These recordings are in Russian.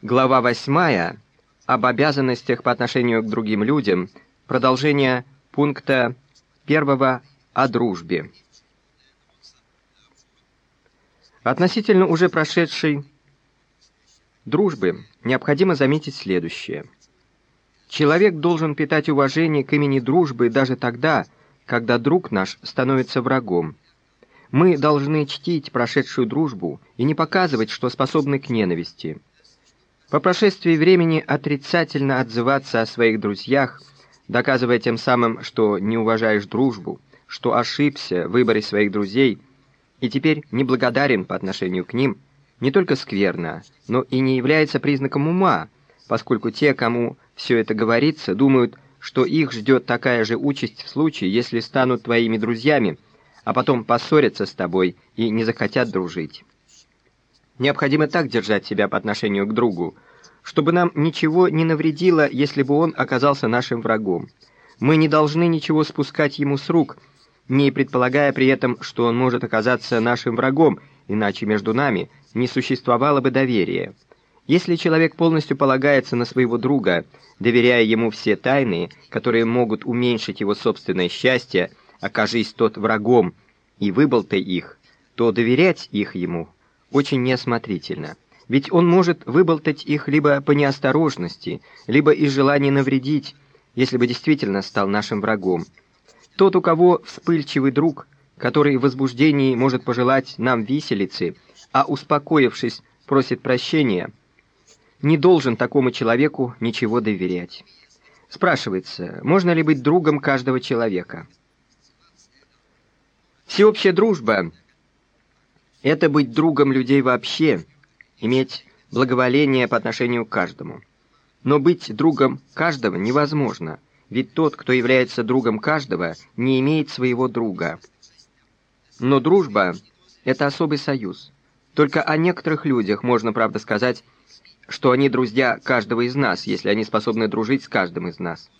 Глава 8 об обязанностях по отношению к другим людям, продолжение пункта 1 о дружбе. Относительно уже прошедшей дружбы необходимо заметить следующее. Человек должен питать уважение к имени дружбы даже тогда, когда друг наш становится врагом. Мы должны чтить прошедшую дружбу и не показывать, что способны к ненависти. По прошествии времени отрицательно отзываться о своих друзьях, доказывая тем самым, что не уважаешь дружбу, что ошибся в выборе своих друзей и теперь неблагодарен по отношению к ним, не только скверно, но и не является признаком ума, поскольку те, кому все это говорится, думают, что их ждет такая же участь в случае, если станут твоими друзьями, а потом поссорятся с тобой и не захотят дружить. Необходимо так держать себя по отношению к другу, чтобы нам ничего не навредило, если бы он оказался нашим врагом. Мы не должны ничего спускать ему с рук, не предполагая при этом, что он может оказаться нашим врагом, иначе между нами не существовало бы доверия. Если человек полностью полагается на своего друга, доверяя ему все тайны, которые могут уменьшить его собственное счастье, окажись тот врагом и выболтай их, то доверять их ему очень неосмотрительно. Ведь он может выболтать их либо по неосторожности, либо из желания навредить, если бы действительно стал нашим врагом. Тот, у кого вспыльчивый друг, который в возбуждении может пожелать нам виселицы, а успокоившись просит прощения, не должен такому человеку ничего доверять. Спрашивается, можно ли быть другом каждого человека? Всеобщая дружба — это быть другом людей вообще, иметь благоволение по отношению к каждому. Но быть другом каждого невозможно, ведь тот, кто является другом каждого, не имеет своего друга. Но дружба — это особый союз. Только о некоторых людях можно, правда, сказать, что они друзья каждого из нас, если они способны дружить с каждым из нас.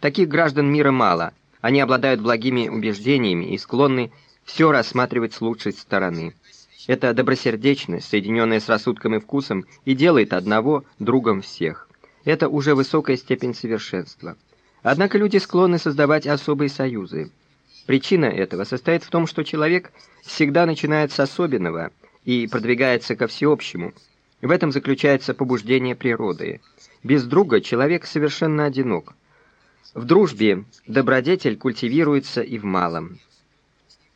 Таких граждан мира мало, они обладают благими убеждениями и склонны все рассматривать с лучшей стороны. Эта добросердечность, соединенная с рассудком и вкусом, и делает одного другом всех. Это уже высокая степень совершенства. Однако люди склонны создавать особые союзы. Причина этого состоит в том, что человек всегда начинает с особенного и продвигается ко всеобщему. В этом заключается побуждение природы. Без друга человек совершенно одинок. В дружбе добродетель культивируется и в малом.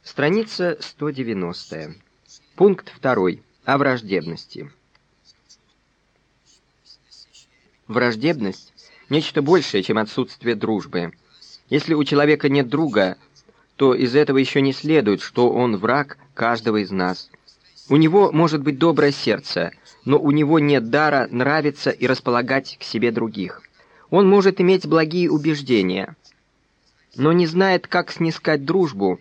Страница 190. Пункт 2. О враждебности. Враждебность – нечто большее, чем отсутствие дружбы. Если у человека нет друга, то из этого еще не следует, что он враг каждого из нас. У него может быть доброе сердце, но у него нет дара нравиться и располагать к себе других. Он может иметь благие убеждения, но не знает, как снискать дружбу,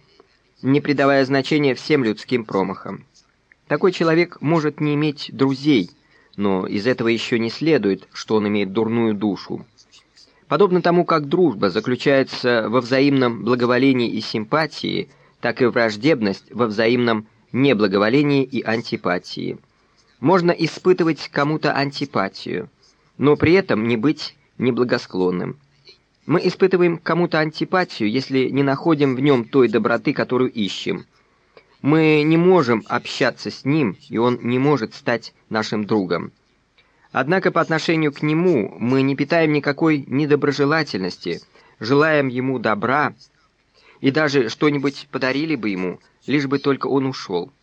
не придавая значения всем людским промахам. Такой человек может не иметь друзей, но из этого еще не следует, что он имеет дурную душу. Подобно тому, как дружба заключается во взаимном благоволении и симпатии, так и враждебность во взаимном неблаговолении и антипатии. Можно испытывать кому-то антипатию, но при этом не быть неблагосклонным. Мы испытываем кому-то антипатию, если не находим в нем той доброты, которую ищем. Мы не можем общаться с ним, и он не может стать нашим другом. Однако по отношению к нему мы не питаем никакой недоброжелательности, желаем ему добра и даже что-нибудь подарили бы ему, лишь бы только он ушел.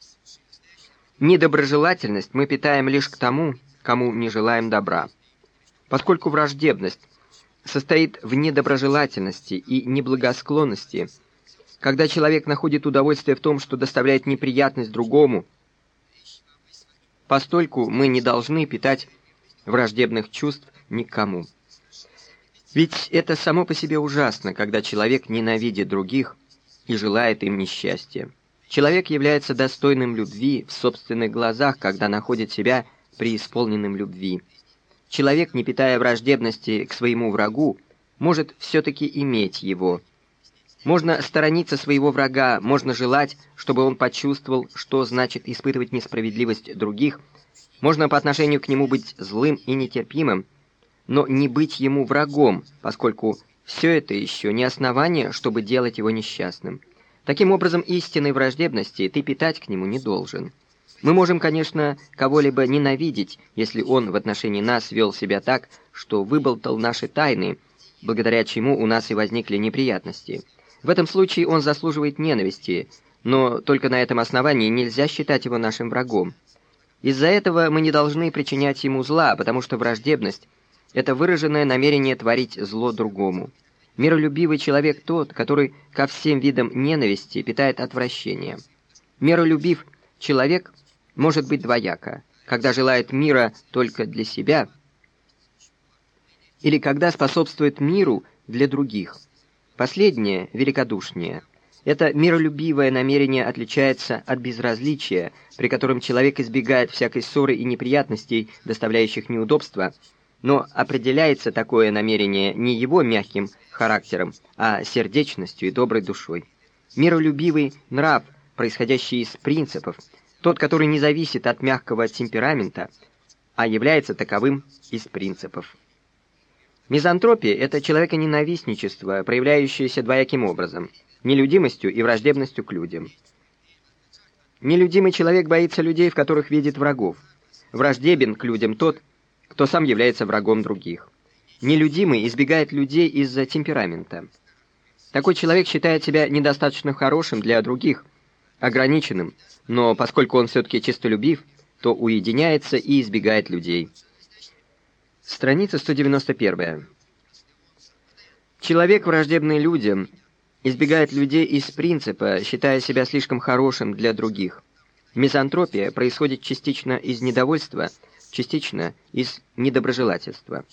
Недоброжелательность мы питаем лишь к тому, кому не желаем добра. Поскольку враждебность состоит в недоброжелательности и неблагосклонности, когда человек находит удовольствие в том, что доставляет неприятность другому, постольку мы не должны питать враждебных чувств никому. Ведь это само по себе ужасно, когда человек ненавидит других и желает им несчастья. Человек является достойным любви в собственных глазах, когда находит себя преисполненным любви. Человек, не питая враждебности к своему врагу, может все-таки иметь его. Можно сторониться своего врага, можно желать, чтобы он почувствовал, что значит испытывать несправедливость других, Можно по отношению к нему быть злым и нетерпимым, но не быть ему врагом, поскольку все это еще не основание, чтобы делать его несчастным. Таким образом, истинной враждебности ты питать к нему не должен. Мы можем, конечно, кого-либо ненавидеть, если он в отношении нас вел себя так, что выболтал наши тайны, благодаря чему у нас и возникли неприятности. В этом случае он заслуживает ненависти, но только на этом основании нельзя считать его нашим врагом. Из-за этого мы не должны причинять ему зла, потому что враждебность — это выраженное намерение творить зло другому. Миролюбивый человек тот, который ко всем видам ненависти питает отвращение. Миролюбив человек может быть двояко, когда желает мира только для себя или когда способствует миру для других. Последнее великодушнее — это миролюбивое намерение отличается от безразличия, при котором человек избегает всякой ссоры и неприятностей, доставляющих неудобства, но определяется такое намерение не его мягким характером, а сердечностью и доброй душой. Миролюбивый нрав, происходящий из принципов, тот, который не зависит от мягкого темперамента, а является таковым из принципов. Мизантропия – это человеконенавистничество, проявляющееся двояким образом – нелюдимостью и враждебностью к людям. Нелюдимый человек боится людей, в которых видит врагов. Враждебен к людям тот, кто сам является врагом других. Нелюдимый избегает людей из-за темперамента. Такой человек считает себя недостаточно хорошим для других, ограниченным, но поскольку он все-таки честолюбив, то уединяется и избегает людей. Страница 191. Человек, враждебный людям, избегает людей из принципа, считая себя слишком хорошим для других. Мизантропия происходит частично из недовольства, частично из недоброжелательства.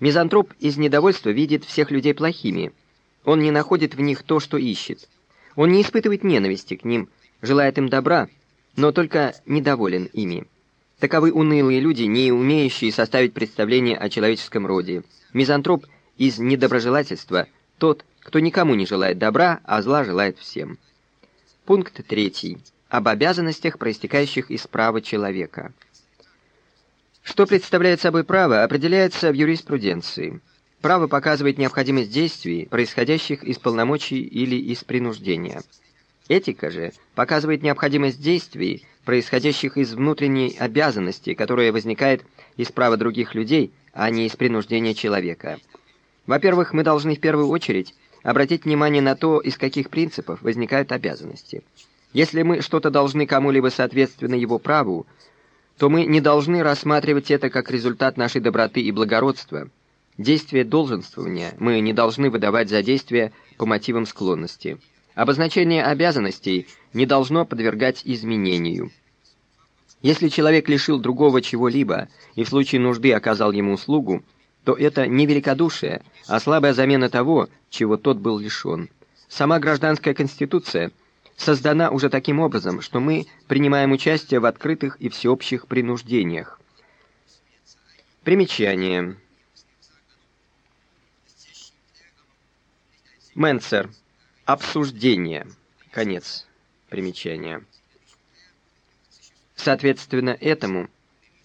Мизантроп из недовольства видит всех людей плохими. Он не находит в них то, что ищет. Он не испытывает ненависти к ним, желает им добра, но только недоволен ими. Таковы унылые люди, не умеющие составить представление о человеческом роде. Мизантроп из недоброжелательства – тот, кто никому не желает добра, а зла желает всем. Пункт третий. Об обязанностях, проистекающих из права человека. Что представляет собой право, определяется в юриспруденции. Право показывает необходимость действий, происходящих из полномочий или из принуждения. Этика же показывает необходимость действий, происходящих из внутренней обязанности, которая возникает из права других людей, а не из принуждения человека. Во-первых, мы должны в первую очередь обратить внимание на то, из каких принципов возникают обязанности. Если мы что-то должны кому-либо соответственно его праву, то мы не должны рассматривать это как результат нашей доброты и благородства. Действие долженствования мы не должны выдавать за действие по мотивам склонности. Обозначение обязанностей не должно подвергать изменению. Если человек лишил другого чего-либо и в случае нужды оказал ему услугу, то это не великодушие, а слабая замена того, чего тот был лишен. Сама гражданская конституция создана уже таким образом, что мы принимаем участие в открытых и всеобщих принуждениях. Примечание. Менцер. Обсуждение. Конец примечания. Соответственно этому,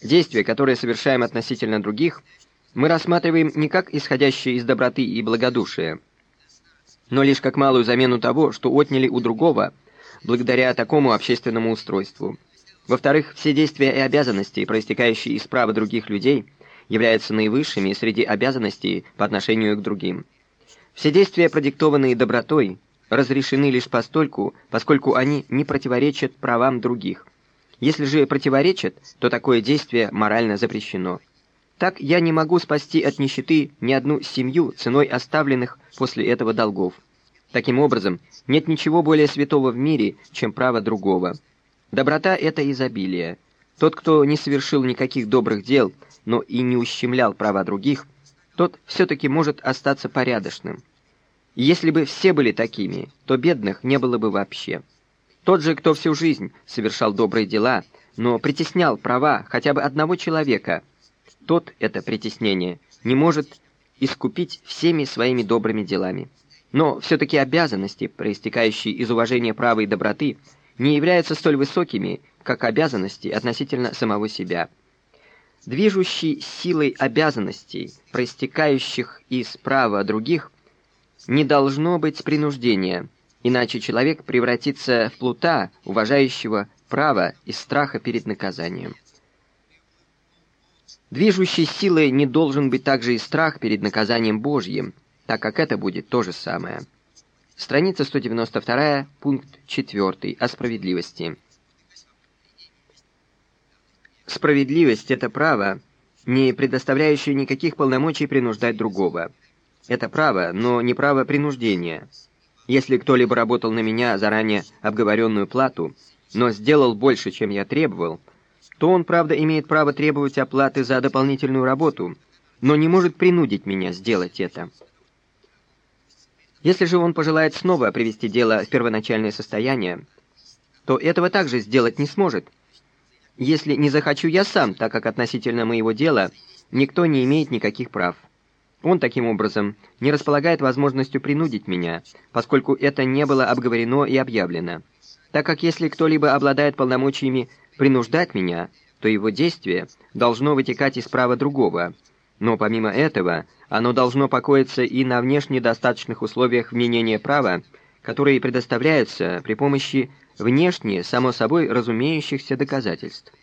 действия, которые совершаем относительно других – мы рассматриваем не как исходящее из доброты и благодушия, но лишь как малую замену того, что отняли у другого, благодаря такому общественному устройству. Во-вторых, все действия и обязанности, проистекающие из права других людей, являются наивысшими среди обязанностей по отношению к другим. Все действия, продиктованные добротой, разрешены лишь постольку, поскольку они не противоречат правам других. Если же противоречат, то такое действие морально запрещено. Так я не могу спасти от нищеты ни одну семью ценой оставленных после этого долгов. Таким образом, нет ничего более святого в мире, чем право другого. Доброта — это изобилие. Тот, кто не совершил никаких добрых дел, но и не ущемлял права других, тот все-таки может остаться порядочным. Если бы все были такими, то бедных не было бы вообще. Тот же, кто всю жизнь совершал добрые дела, но притеснял права хотя бы одного человека — тот это притеснение не может искупить всеми своими добрыми делами. Но все-таки обязанности, проистекающие из уважения права и доброты, не являются столь высокими, как обязанности относительно самого себя. Движущей силой обязанностей, проистекающих из права других, не должно быть принуждения, иначе человек превратится в плута, уважающего право из страха перед наказанием. Движущей силой не должен быть также и страх перед наказанием Божьим, так как это будет то же самое. Страница 192, пункт 4 о справедливости. Справедливость — это право, не предоставляющее никаких полномочий принуждать другого. Это право, но не право принуждения. Если кто-либо работал на меня заранее обговоренную плату, но сделал больше, чем я требовал — то он, правда, имеет право требовать оплаты за дополнительную работу, но не может принудить меня сделать это. Если же он пожелает снова привести дело в первоначальное состояние, то этого также сделать не сможет. Если не захочу я сам, так как относительно моего дела никто не имеет никаких прав. Он таким образом не располагает возможностью принудить меня, поскольку это не было обговорено и объявлено. Так как если кто-либо обладает полномочиями принуждать меня, то его действие должно вытекать из права другого. Но помимо этого, оно должно покоиться и на внешне достаточных условиях вменения права, которые предоставляются при помощи внешне, само собой, разумеющихся доказательств.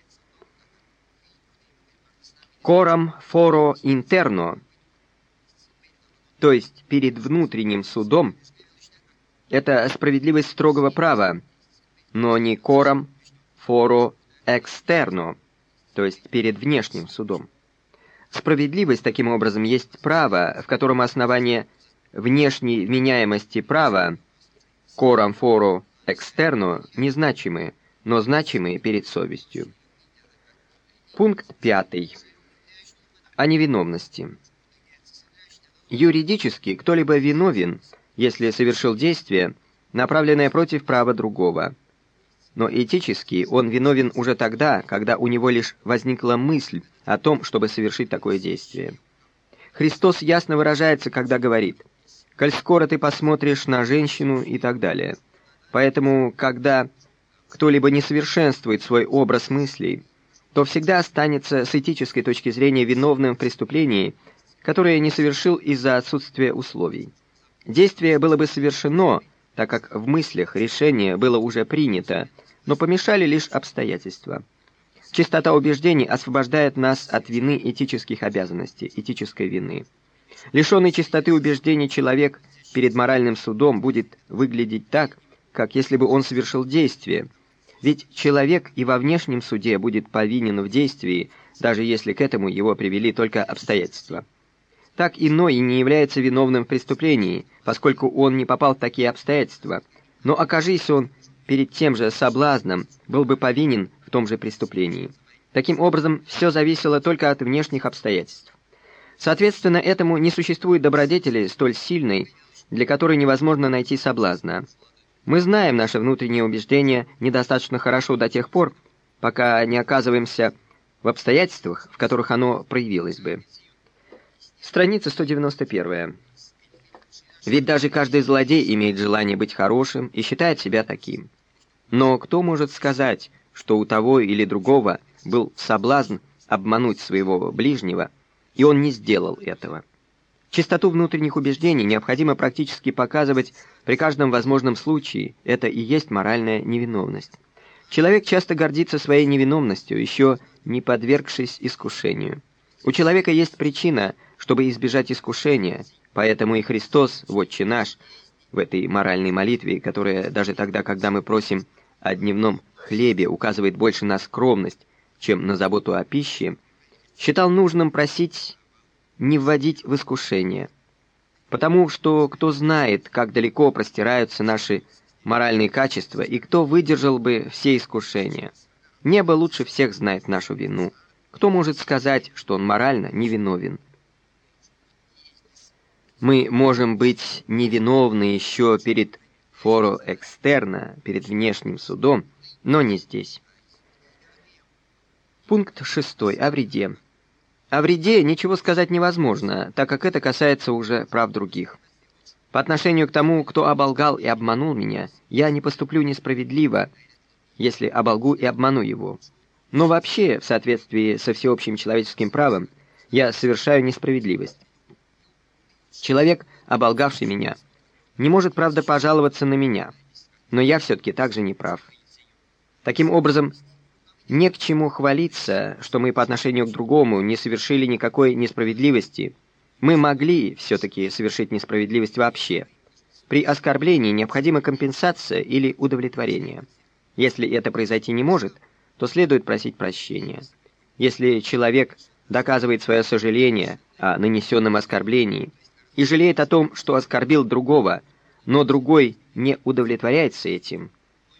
Корам форо интерно, то есть перед внутренним судом, это справедливость строгого права, но не корам форо экстерно, то есть перед внешним судом. Справедливость, таким образом, есть право, в котором основание внешней вменяемости права корам форо экстерно незначимы, но значимые перед совестью. Пункт пятый. О невиновности. Юридически кто-либо виновен, если совершил действие, направленное против права другого – но этически он виновен уже тогда, когда у него лишь возникла мысль о том, чтобы совершить такое действие. Христос ясно выражается, когда говорит «Коль скоро ты посмотришь на женщину» и так далее. Поэтому, когда кто-либо не совершенствует свой образ мыслей, то всегда останется с этической точки зрения виновным в преступлении, которое не совершил из-за отсутствия условий. Действие было бы совершено, так как в мыслях решение было уже принято, но помешали лишь обстоятельства. Чистота убеждений освобождает нас от вины этических обязанностей, этической вины. Лишенный чистоты убеждений человек перед моральным судом будет выглядеть так, как если бы он совершил действие. Ведь человек и во внешнем суде будет повинен в действии, даже если к этому его привели только обстоятельства. Так иной не является виновным в преступлении, поскольку он не попал в такие обстоятельства. Но окажись он перед тем же соблазном был бы повинен в том же преступлении. Таким образом, все зависело только от внешних обстоятельств. Соответственно, этому не существует добродетели столь сильной, для которой невозможно найти соблазна. Мы знаем наше внутреннее убеждение недостаточно хорошо до тех пор, пока не оказываемся в обстоятельствах, в которых оно проявилось бы. Страница 191. Ведь даже каждый злодей имеет желание быть хорошим и считает себя таким. Но кто может сказать, что у того или другого был соблазн обмануть своего ближнего, и он не сделал этого? Чистоту внутренних убеждений необходимо практически показывать при каждом возможном случае, это и есть моральная невиновность. Человек часто гордится своей невиновностью, еще не подвергшись искушению. У человека есть причина, чтобы избежать искушения, поэтому и Христос, Отче наш, в этой моральной молитве, которая даже тогда, когда мы просим о дневном хлебе, указывает больше на скромность, чем на заботу о пище, считал нужным просить не вводить в искушение. Потому что кто знает, как далеко простираются наши моральные качества и кто выдержал бы все искушения. Небо лучше всех знает нашу вину. Кто может сказать, что он морально невиновен? Мы можем быть невиновны еще перед форо экстерна, перед внешним судом, но не здесь. Пункт шестой. О вреде. О вреде ничего сказать невозможно, так как это касается уже прав других. По отношению к тому, кто оболгал и обманул меня, я не поступлю несправедливо, если оболгу и обману его. Но вообще, в соответствии со всеобщим человеческим правом, я совершаю несправедливость. Человек, оболгавший меня, не может, правда, пожаловаться на меня, но я все-таки также не прав. Таким образом, не к чему хвалиться, что мы по отношению к другому не совершили никакой несправедливости. Мы могли все-таки совершить несправедливость вообще. При оскорблении необходима компенсация или удовлетворение. Если это произойти не может, то следует просить прощения. Если человек доказывает свое сожаление о нанесенном оскорблении и жалеет о том, что оскорбил другого, но другой не удовлетворяется этим,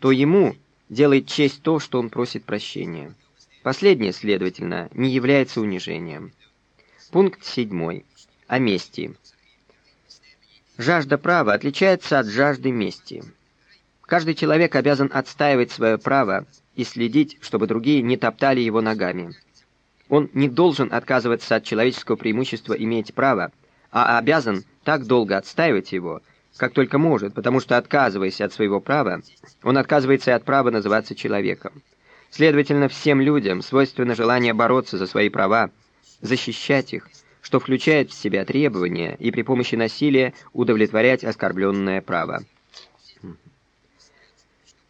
то ему делает честь то, что он просит прощения. Последнее, следовательно, не является унижением. Пункт 7. О мести. Жажда права отличается от жажды мести. Каждый человек обязан отстаивать свое право и следить, чтобы другие не топтали его ногами. Он не должен отказываться от человеческого преимущества иметь право, а обязан так долго отстаивать его, как только может, потому что, отказываясь от своего права, он отказывается и от права называться человеком. Следовательно, всем людям свойственно желание бороться за свои права, защищать их, что включает в себя требования и при помощи насилия удовлетворять оскорбленное право.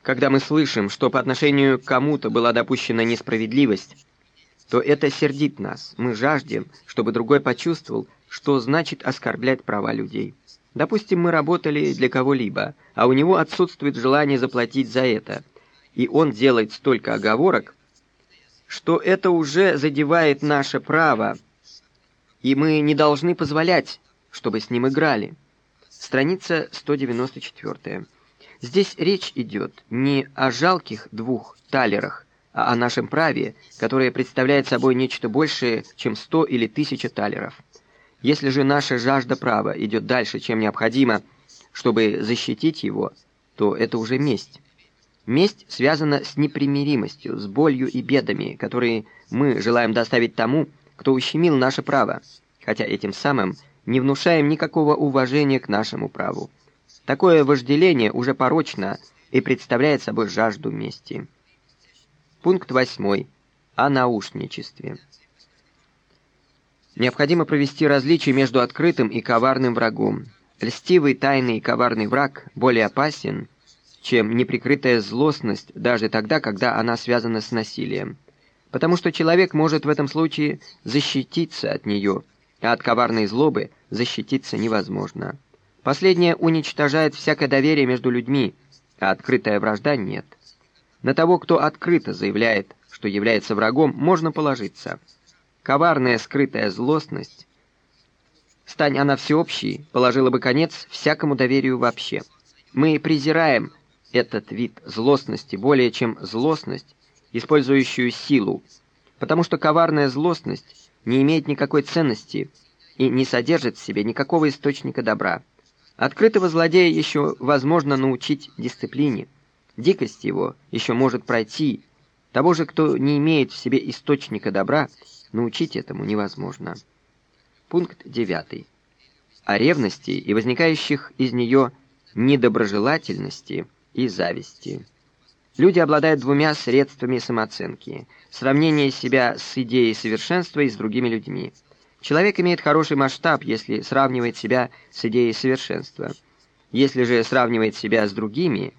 Когда мы слышим, что по отношению к кому-то была допущена несправедливость, то это сердит нас. Мы жаждем, чтобы другой почувствовал, что значит оскорблять права людей. Допустим, мы работали для кого-либо, а у него отсутствует желание заплатить за это, и он делает столько оговорок, что это уже задевает наше право, и мы не должны позволять, чтобы с ним играли. Страница 194. Здесь речь идет не о жалких двух талерах, а о нашем праве, которое представляет собой нечто большее, чем сто или тысяча талеров. Если же наша жажда права идет дальше, чем необходимо, чтобы защитить его, то это уже месть. Месть связана с непримиримостью, с болью и бедами, которые мы желаем доставить тому, кто ущемил наше право, хотя этим самым не внушаем никакого уважения к нашему праву. Такое вожделение уже порочно и представляет собой жажду мести. Пункт 8. О наушничестве. Необходимо провести различие между открытым и коварным врагом. Льстивый, тайный и коварный враг более опасен, чем неприкрытая злостность даже тогда, когда она связана с насилием. Потому что человек может в этом случае защититься от нее, а от коварной злобы защититься невозможно. Последнее уничтожает всякое доверие между людьми, а открытая вражда нет. На того, кто открыто заявляет, что является врагом, можно положиться. Коварная скрытая злостность, стань она всеобщей, положила бы конец всякому доверию вообще. Мы презираем этот вид злостности более чем злостность, использующую силу, потому что коварная злостность не имеет никакой ценности и не содержит в себе никакого источника добра. Открытого злодея еще возможно научить дисциплине. Дикость его еще может пройти. Того же, кто не имеет в себе источника добра, научить этому невозможно. Пункт 9. О ревности и возникающих из нее недоброжелательности и зависти. Люди обладают двумя средствами самооценки – сравнение себя с идеей совершенства и с другими людьми – Человек имеет хороший масштаб, если сравнивает себя с идеей совершенства. Если же сравнивает себя с другими,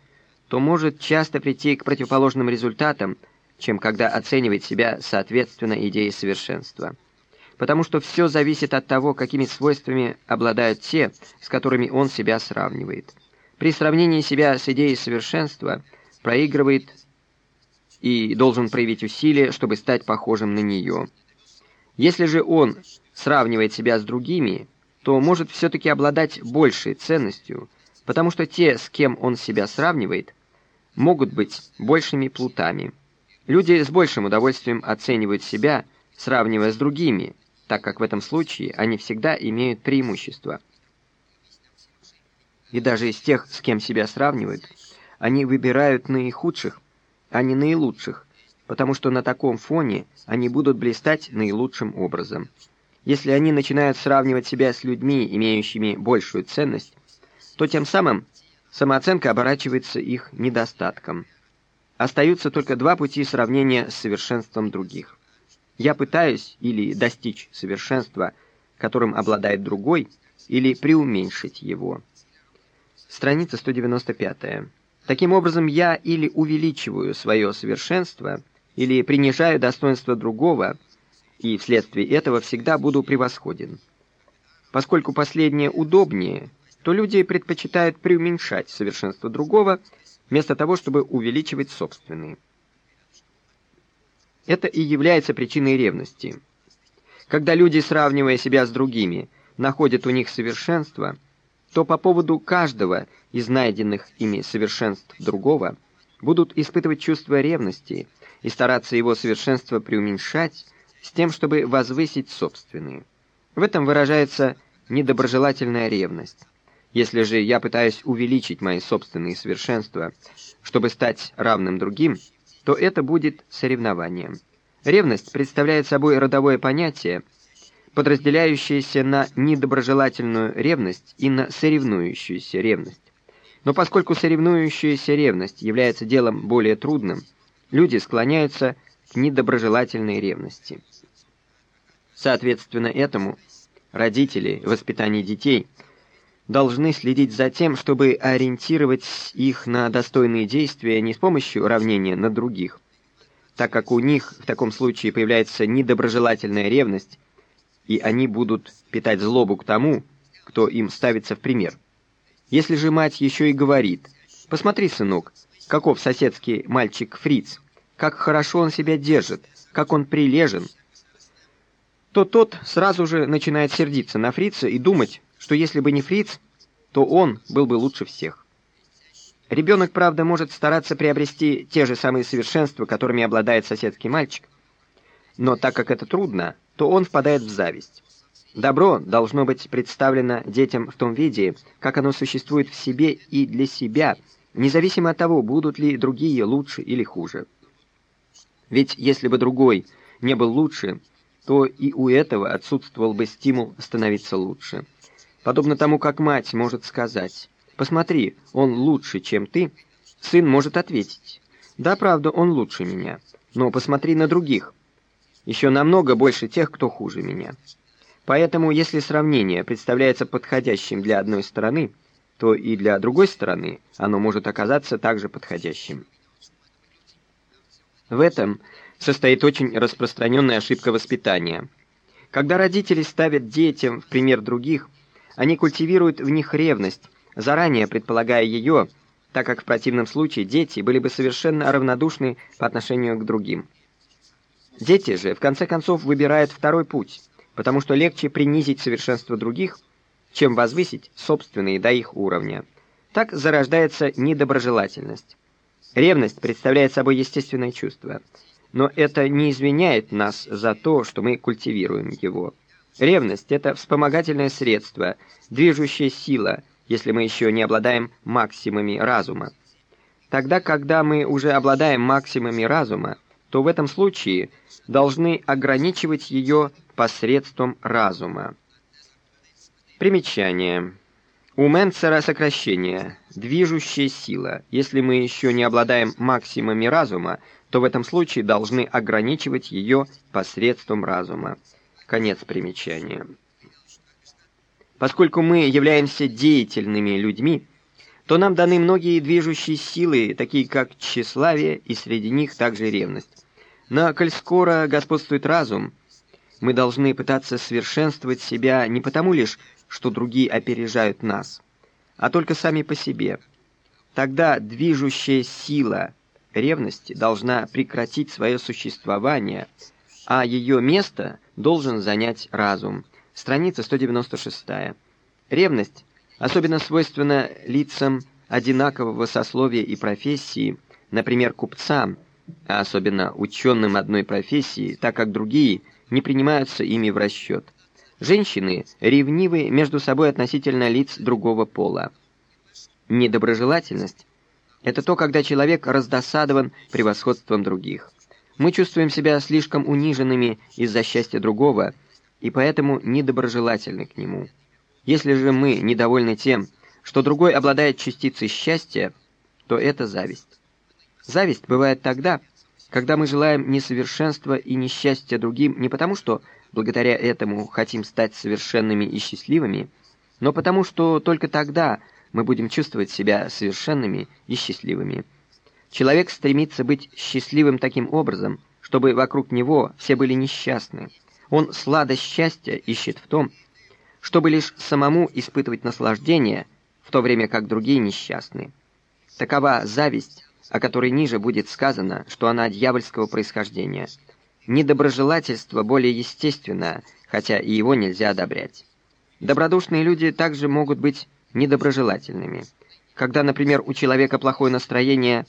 то может часто прийти к противоположным результатам, чем когда оценивает себя соответственно идее совершенства. Потому что все зависит от того, какими свойствами обладают те, с которыми он себя сравнивает. При сравнении себя с идеей совершенства проигрывает и должен проявить усилия, чтобы стать похожим на нее. Если же он сравнивает себя с другими, то может все-таки обладать большей ценностью, потому что те, с кем он себя сравнивает, могут быть большими плутами. Люди с большим удовольствием оценивают себя, сравнивая с другими, так как в этом случае они всегда имеют преимущество. И даже из тех, с кем себя сравнивают, они выбирают наихудших, а не наилучших, потому что на таком фоне они будут блистать наилучшим образом. Если они начинают сравнивать себя с людьми, имеющими большую ценность, то тем самым самооценка оборачивается их недостатком. Остаются только два пути сравнения с совершенством других. Я пытаюсь или достичь совершенства, которым обладает другой, или преуменьшить его. Страница 195. Таким образом, я или увеличиваю свое совершенство, или принижаю достоинство другого, и вследствие этого всегда буду превосходен. Поскольку последнее удобнее, то люди предпочитают преуменьшать совершенство другого, вместо того, чтобы увеличивать собственные. Это и является причиной ревности. Когда люди, сравнивая себя с другими, находят у них совершенство, то по поводу каждого из найденных ими совершенств другого будут испытывать чувство ревности и стараться его совершенство преуменьшать с тем, чтобы возвысить собственные. В этом выражается недоброжелательная ревность. Если же я пытаюсь увеличить мои собственные совершенства, чтобы стать равным другим, то это будет соревнованием. Ревность представляет собой родовое понятие, подразделяющееся на недоброжелательную ревность и на соревнующуюся ревность. Но поскольку соревнующаяся ревность является делом более трудным, люди склоняются к недоброжелательной ревности. Соответственно этому, родители в воспитании детей – должны следить за тем, чтобы ориентировать их на достойные действия не с помощью равнения на других, так как у них в таком случае появляется недоброжелательная ревность, и они будут питать злобу к тому, кто им ставится в пример. Если же мать еще и говорит, «Посмотри, сынок, каков соседский мальчик Фриц, как хорошо он себя держит, как он прилежен», то тот сразу же начинает сердиться на Фрица и думать, что если бы не Фриц, то он был бы лучше всех. Ребенок, правда, может стараться приобрести те же самые совершенства, которыми обладает соседский мальчик, но так как это трудно, то он впадает в зависть. Добро должно быть представлено детям в том виде, как оно существует в себе и для себя, независимо от того, будут ли другие лучше или хуже. Ведь если бы другой не был лучше, то и у этого отсутствовал бы стимул становиться лучше. Подобно тому, как мать может сказать, «Посмотри, он лучше, чем ты», сын может ответить, «Да, правда, он лучше меня, но посмотри на других. Еще намного больше тех, кто хуже меня». Поэтому, если сравнение представляется подходящим для одной стороны, то и для другой стороны оно может оказаться также подходящим. В этом состоит очень распространенная ошибка воспитания. Когда родители ставят детям в пример других, они культивируют в них ревность, заранее предполагая ее, так как в противном случае дети были бы совершенно равнодушны по отношению к другим. Дети же, в конце концов, выбирают второй путь, потому что легче принизить совершенство других, чем возвысить собственные до их уровня. Так зарождается недоброжелательность. Ревность представляет собой естественное чувство, но это не извиняет нас за то, что мы культивируем его. Ревность — это вспомогательное средство, движущая сила, если мы еще не обладаем максимами разума. Тогда, когда мы уже обладаем максимами разума, то в этом случае должны ограничивать ее посредством разума. Примечание. У Менцера сокращение «движущая сила». Если мы еще не обладаем максимами разума, то в этом случае должны ограничивать ее посредством разума. Конец примечания. Поскольку мы являемся деятельными людьми, то нам даны многие движущие силы, такие как тщеславие, и среди них также ревность. Но коль скоро господствует разум, мы должны пытаться совершенствовать себя не потому лишь, что другие опережают нас, а только сами по себе. Тогда движущая сила ревности должна прекратить свое существование – а ее место должен занять разум. Страница 196. Ревность особенно свойственна лицам одинакового сословия и профессии, например, купцам, а особенно ученым одной профессии, так как другие не принимаются ими в расчет. Женщины ревнивы между собой относительно лиц другого пола. Недоброжелательность – это то, когда человек раздосадован превосходством других. Мы чувствуем себя слишком униженными из-за счастья другого и поэтому недоброжелательны к нему. Если же мы недовольны тем, что другой обладает частицей счастья, то это зависть. Зависть бывает тогда, когда мы желаем несовершенства и несчастья другим не потому, что благодаря этому хотим стать совершенными и счастливыми, но потому что только тогда мы будем чувствовать себя совершенными и счастливыми. Человек стремится быть счастливым таким образом, чтобы вокруг него все были несчастны. Он сладость счастья ищет в том, чтобы лишь самому испытывать наслаждение, в то время как другие несчастны. Такова зависть, о которой ниже будет сказано, что она дьявольского происхождения. Недоброжелательство более естественно, хотя и его нельзя одобрять. Добродушные люди также могут быть недоброжелательными. Когда, например, у человека плохое настроение,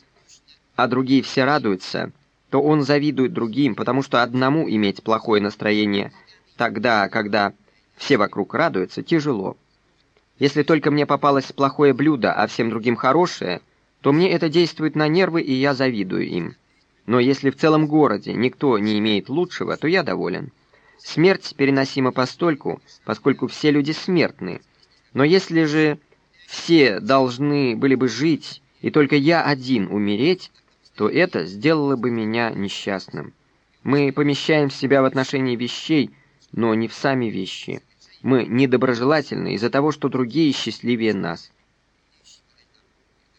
а другие все радуются, то он завидует другим, потому что одному иметь плохое настроение тогда, когда все вокруг радуются, тяжело. Если только мне попалось плохое блюдо, а всем другим хорошее, то мне это действует на нервы, и я завидую им. Но если в целом городе никто не имеет лучшего, то я доволен. Смерть переносима постольку, поскольку все люди смертны. Но если же все должны были бы жить, и только я один умереть, то это сделало бы меня несчастным. Мы помещаем себя в отношении вещей, но не в сами вещи. Мы недоброжелательны из-за того, что другие счастливее нас.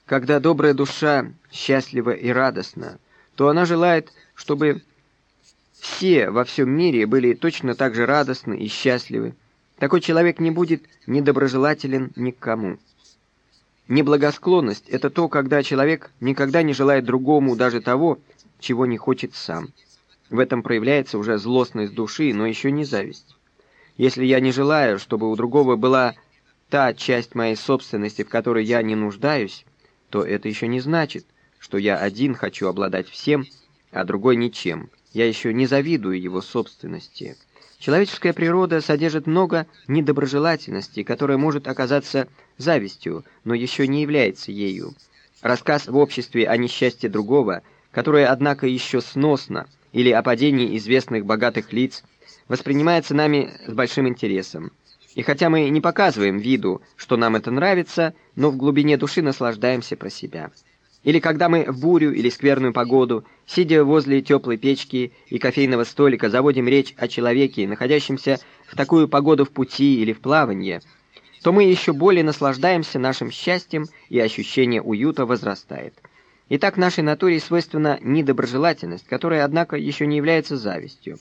Когда добрая душа счастлива и радостна, то она желает, чтобы все во всем мире были точно так же радостны и счастливы. Такой человек не будет недоброжелателен никому. Неблагосклонность — это то, когда человек никогда не желает другому даже того, чего не хочет сам. В этом проявляется уже злостность души, но еще не зависть. Если я не желаю, чтобы у другого была та часть моей собственности, в которой я не нуждаюсь, то это еще не значит, что я один хочу обладать всем, а другой ничем. Я еще не завидую его собственности. Человеческая природа содержит много недоброжелательности, которая может оказаться завистью, но еще не является ею. Рассказ в обществе о несчастье другого, которое, однако, еще сносно, или о падении известных богатых лиц, воспринимается нами с большим интересом. И хотя мы не показываем виду, что нам это нравится, но в глубине души наслаждаемся про себя. Или когда мы в бурю или скверную погоду, сидя возле теплой печки и кофейного столика, заводим речь о человеке, находящемся в такую погоду в пути или в плавании, то мы еще более наслаждаемся нашим счастьем, и ощущение уюта возрастает. Итак, нашей натуре свойственна недоброжелательность, которая, однако, еще не является завистью.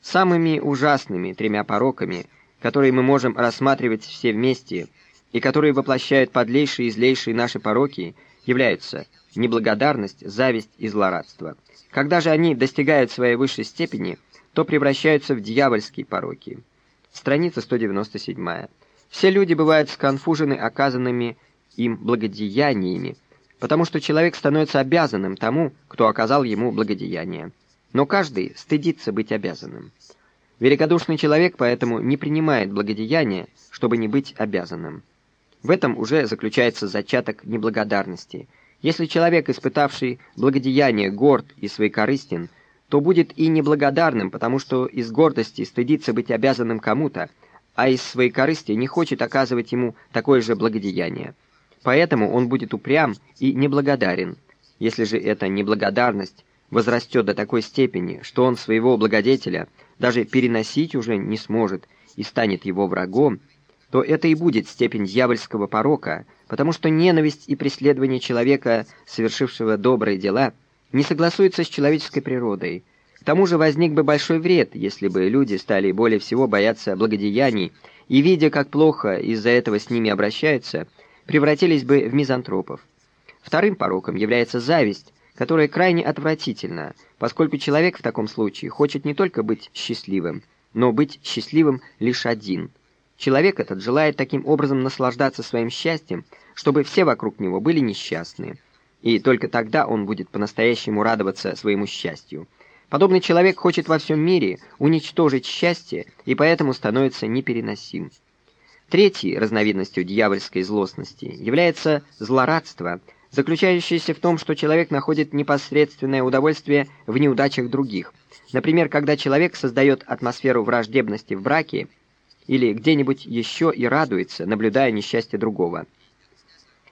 Самыми ужасными тремя пороками – которые мы можем рассматривать все вместе и которые воплощают подлейшие и злейшие наши пороки, являются неблагодарность, зависть и злорадство. Когда же они достигают своей высшей степени, то превращаются в дьявольские пороки. Страница 197. Все люди бывают сконфужены оказанными им благодеяниями, потому что человек становится обязанным тому, кто оказал ему благодеяние. Но каждый стыдится быть обязанным. Великодушный человек поэтому не принимает благодеяния, чтобы не быть обязанным. В этом уже заключается зачаток неблагодарности. Если человек, испытавший благодеяние, горд и своекорыстен, то будет и неблагодарным, потому что из гордости стыдится быть обязанным кому-то, а из своей корысти не хочет оказывать ему такое же благодеяние. Поэтому он будет упрям и неблагодарен. Если же эта неблагодарность возрастет до такой степени, что он своего благодетеля – даже переносить уже не сможет и станет его врагом, то это и будет степень дьявольского порока, потому что ненависть и преследование человека, совершившего добрые дела, не согласуются с человеческой природой. К тому же возник бы большой вред, если бы люди стали более всего бояться благодеяний и, видя, как плохо из-за этого с ними обращаются, превратились бы в мизантропов. Вторым пороком является зависть, которая крайне отвратительна, поскольку человек в таком случае хочет не только быть счастливым, но быть счастливым лишь один. Человек этот желает таким образом наслаждаться своим счастьем, чтобы все вокруг него были несчастны. И только тогда он будет по-настоящему радоваться своему счастью. Подобный человек хочет во всем мире уничтожить счастье и поэтому становится непереносим. Третьей разновидностью дьявольской злостности является злорадство – заключающаяся в том, что человек находит непосредственное удовольствие в неудачах других. Например, когда человек создает атмосферу враждебности в браке или где-нибудь еще и радуется, наблюдая несчастье другого.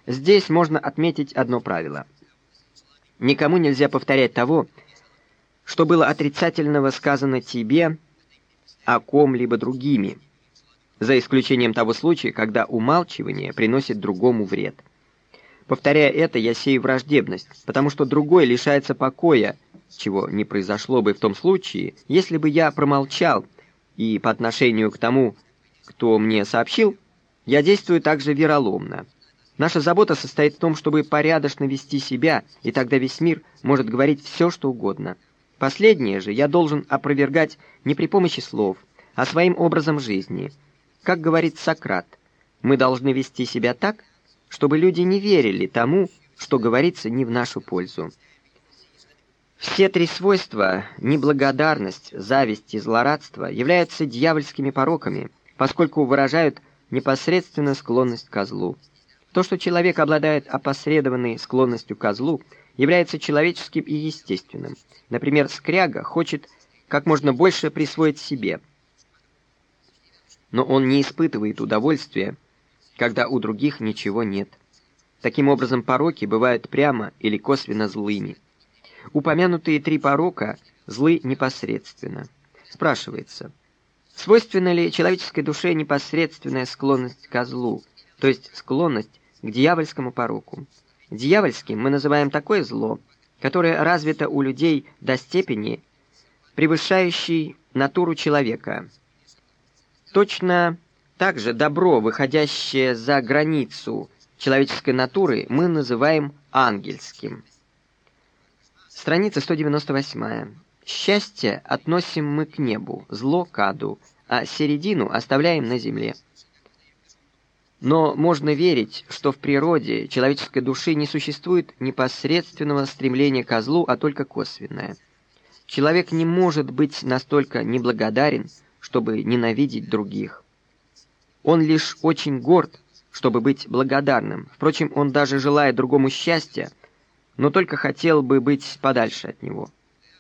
Здесь можно отметить одно правило. Никому нельзя повторять того, что было отрицательного сказано тебе о ком-либо другими, за исключением того случая, когда умалчивание приносит другому вред. Повторяя это, я сею враждебность, потому что другой лишается покоя, чего не произошло бы в том случае, если бы я промолчал, и по отношению к тому, кто мне сообщил, я действую также вероломно. Наша забота состоит в том, чтобы порядочно вести себя, и тогда весь мир может говорить все, что угодно. Последнее же я должен опровергать не при помощи слов, а своим образом жизни. Как говорит Сократ, мы должны вести себя так, чтобы люди не верили тому, что говорится не в нашу пользу. Все три свойства – неблагодарность, зависть и злорадство – являются дьявольскими пороками, поскольку выражают непосредственно склонность к злу. То, что человек обладает опосредованной склонностью к злу, является человеческим и естественным. Например, скряга хочет как можно больше присвоить себе, но он не испытывает удовольствия, когда у других ничего нет. Таким образом, пороки бывают прямо или косвенно злыми. Упомянутые три порока злы непосредственно. Спрашивается, свойственна ли человеческой душе непосредственная склонность к злу, то есть склонность к дьявольскому пороку? Дьявольским мы называем такое зло, которое развито у людей до степени, превышающей натуру человека. Точно так же добро, выходящее за границу человеческой натуры, мы называем ангельским. Страница 198. Счастье относим мы к небу, зло к аду, а середину оставляем на земле. Но можно верить, что в природе человеческой души не существует непосредственного стремления к злу, а только косвенное. Человек не может быть настолько неблагодарен, чтобы ненавидеть других. Он лишь очень горд, чтобы быть благодарным. Впрочем, он даже желает другому счастья, но только хотел бы быть подальше от него.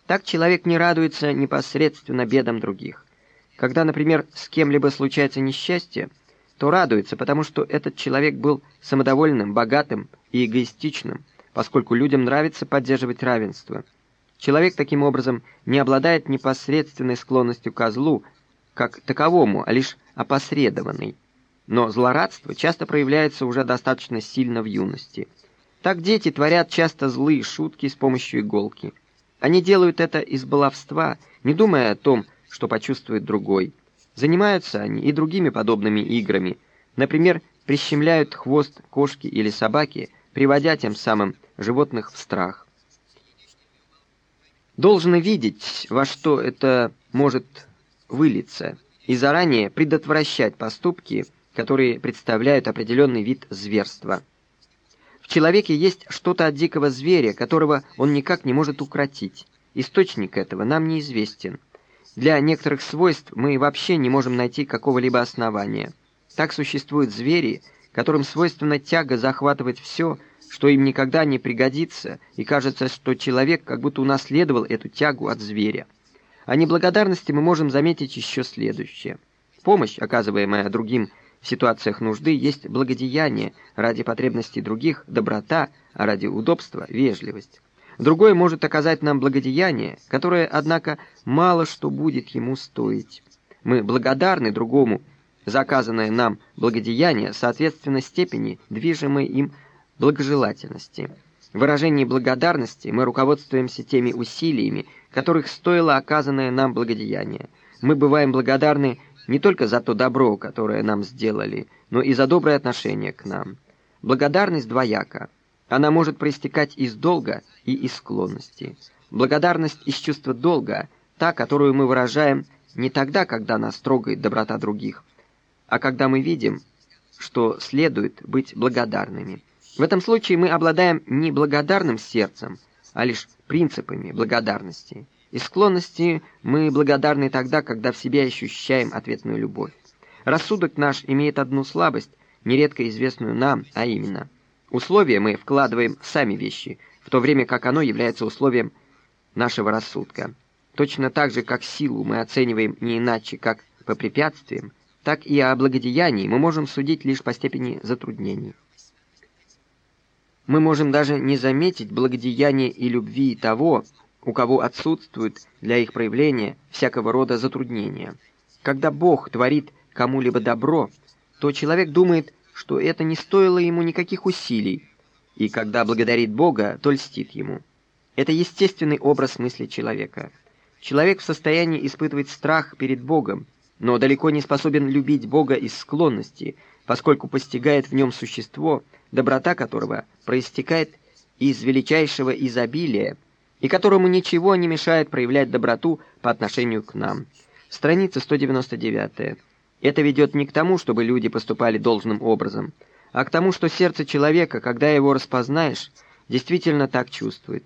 Так человек не радуется непосредственно бедам других. Когда, например, с кем-либо случается несчастье, то радуется, потому что этот человек был самодовольным, богатым и эгоистичным, поскольку людям нравится поддерживать равенство. Человек таким образом не обладает непосредственной склонностью к злу, как таковому, а лишь опосредованный. Но злорадство часто проявляется уже достаточно сильно в юности. Так дети творят часто злые шутки с помощью иголки. Они делают это из баловства, не думая о том, что почувствует другой. Занимаются они и другими подобными играми. Например, прищемляют хвост кошки или собаки, приводя тем самым животных в страх. Должны видеть, во что это может вылиться, и заранее предотвращать поступки, которые представляют определенный вид зверства. В человеке есть что-то от дикого зверя, которого он никак не может укротить. Источник этого нам неизвестен. Для некоторых свойств мы вообще не можем найти какого-либо основания. Так существуют звери, которым свойственна тяга захватывать все, что им никогда не пригодится, и кажется, что человек как будто унаследовал эту тягу от зверя. О неблагодарности мы можем заметить еще следующее. Помощь, оказываемая другим в ситуациях нужды, есть благодеяние, ради потребностей других – доброта, а ради удобства – вежливость. Другой может оказать нам благодеяние, которое, однако, мало что будет ему стоить. Мы благодарны другому за оказанное нам благодеяние, соответственно степени, движимой им благожелательности. В выражении благодарности мы руководствуемся теми усилиями, которых стоило оказанное нам благодеяние. Мы бываем благодарны не только за то добро, которое нам сделали, но и за доброе отношение к нам. Благодарность двояка. Она может проистекать из долга и из склонности. Благодарность из чувства долга, та, которую мы выражаем не тогда, когда нас трогает доброта других, а когда мы видим, что следует быть благодарными. В этом случае мы обладаем не благодарным сердцем, а лишь принципами благодарности. И склонности мы благодарны тогда, когда в себе ощущаем ответную любовь. Рассудок наш имеет одну слабость, нередко известную нам, а именно. Условия мы вкладываем в сами вещи, в то время как оно является условием нашего рассудка. Точно так же, как силу мы оцениваем не иначе, как по препятствиям, так и о благодеянии мы можем судить лишь по степени затруднений. Мы можем даже не заметить благодеяния и любви того, у кого отсутствует для их проявления всякого рода затруднения. Когда Бог творит кому-либо добро, то человек думает, что это не стоило ему никаких усилий, и когда благодарит Бога, то льстит ему. Это естественный образ мысли человека. Человек в состоянии испытывать страх перед Богом, но далеко не способен любить Бога из склонности, поскольку постигает в нем существо, доброта которого проистекает из величайшего изобилия, и которому ничего не мешает проявлять доброту по отношению к нам. Страница 199. Это ведет не к тому, чтобы люди поступали должным образом, а к тому, что сердце человека, когда его распознаешь, действительно так чувствует.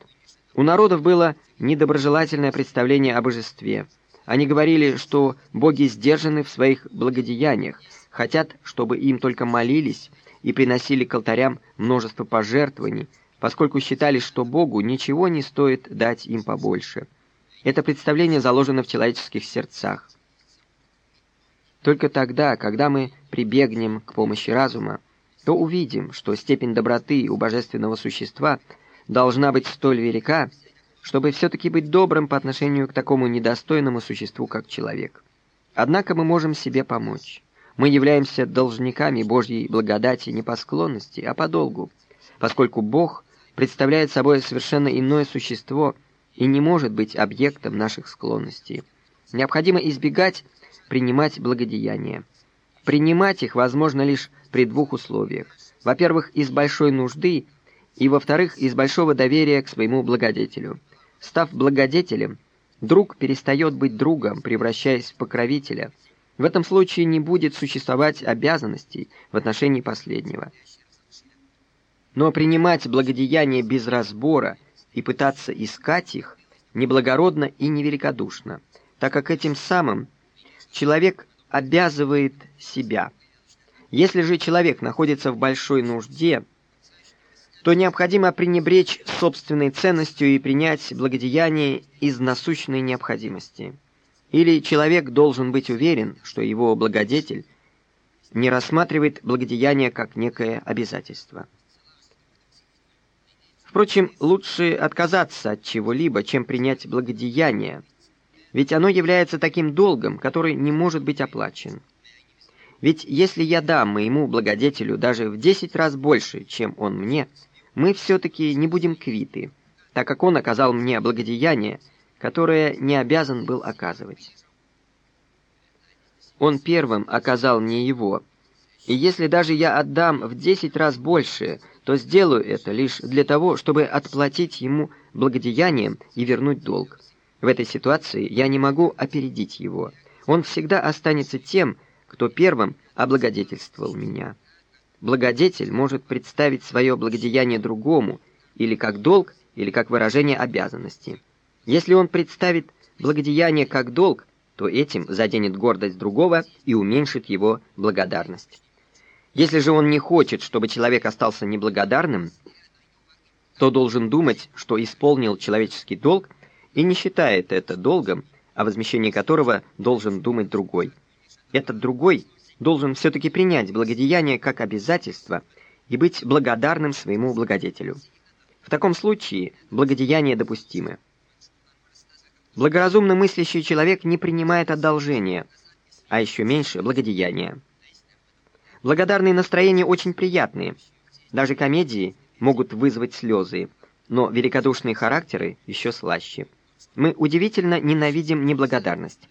У народов было недоброжелательное представление о божестве. Они говорили, что боги сдержаны в своих благодеяниях, хотят, чтобы им только молились и приносили к алтарям множество пожертвований, поскольку считали, что Богу ничего не стоит дать им побольше. Это представление заложено в человеческих сердцах. Только тогда, когда мы прибегнем к помощи разума, то увидим, что степень доброты у божественного существа должна быть столь велика, чтобы все-таки быть добрым по отношению к такому недостойному существу, как человек. Однако мы можем себе помочь. Мы являемся должниками Божьей благодати не по склонности, а по долгу, поскольку Бог представляет собой совершенно иное существо и не может быть объектом наших склонностей. Необходимо избегать принимать благодеяния. Принимать их возможно лишь при двух условиях. Во-первых, из большой нужды, и во-вторых, из большого доверия к своему благодетелю. Став благодетелем, друг перестает быть другом, превращаясь в покровителя. В этом случае не будет существовать обязанностей в отношении последнего. Но принимать благодеяния без разбора и пытаться искать их неблагородно и невеликодушно, так как этим самым человек обязывает себя. Если же человек находится в большой нужде, то необходимо пренебречь собственной ценностью и принять благодеяние из насущной необходимости. Или человек должен быть уверен, что его благодетель не рассматривает благодеяние как некое обязательство. Впрочем, лучше отказаться от чего-либо, чем принять благодеяние, ведь оно является таким долгом, который не может быть оплачен. Ведь если я дам моему благодетелю даже в десять раз больше, чем он мне, мы все-таки не будем квиты, так как он оказал мне благодеяние, которое не обязан был оказывать. Он первым оказал мне его, и если даже я отдам в десять раз больше, то сделаю это лишь для того, чтобы отплатить ему благодеянием и вернуть долг. В этой ситуации я не могу опередить его. Он всегда останется тем, кто первым облагодетельствовал меня. Благодетель может представить свое благодеяние другому, или как долг, или как выражение обязанности. Если он представит благодеяние как долг, то этим заденет гордость другого и уменьшит его благодарность. Если же он не хочет, чтобы человек остался неблагодарным, то должен думать, что исполнил человеческий долг и не считает это долгом, о возмещении которого должен думать другой. Этот другой должен все-таки принять благодеяние как обязательство и быть благодарным своему благодетелю. В таком случае благодеяние допустимо. Благоразумно мыслящий человек не принимает одолжения, а еще меньше благодеяния. Благодарные настроения очень приятные. Даже комедии могут вызвать слезы, но великодушные характеры еще слаще. Мы удивительно ненавидим неблагодарность.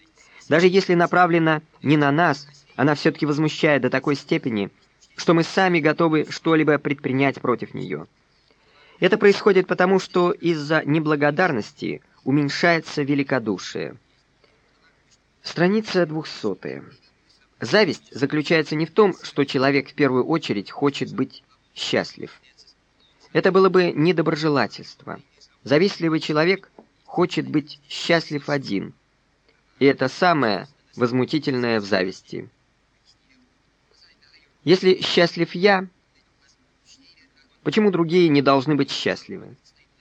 Даже если направлена не на нас, она все-таки возмущает до такой степени, что мы сами готовы что-либо предпринять против нее. Это происходит потому, что из-за неблагодарности уменьшается великодушие. Страница 200. Зависть заключается не в том, что человек в первую очередь хочет быть счастлив. Это было бы недоброжелательство. Завистливый человек хочет быть счастлив один. И это самое возмутительное в зависти. Если счастлив я, почему другие не должны быть счастливы?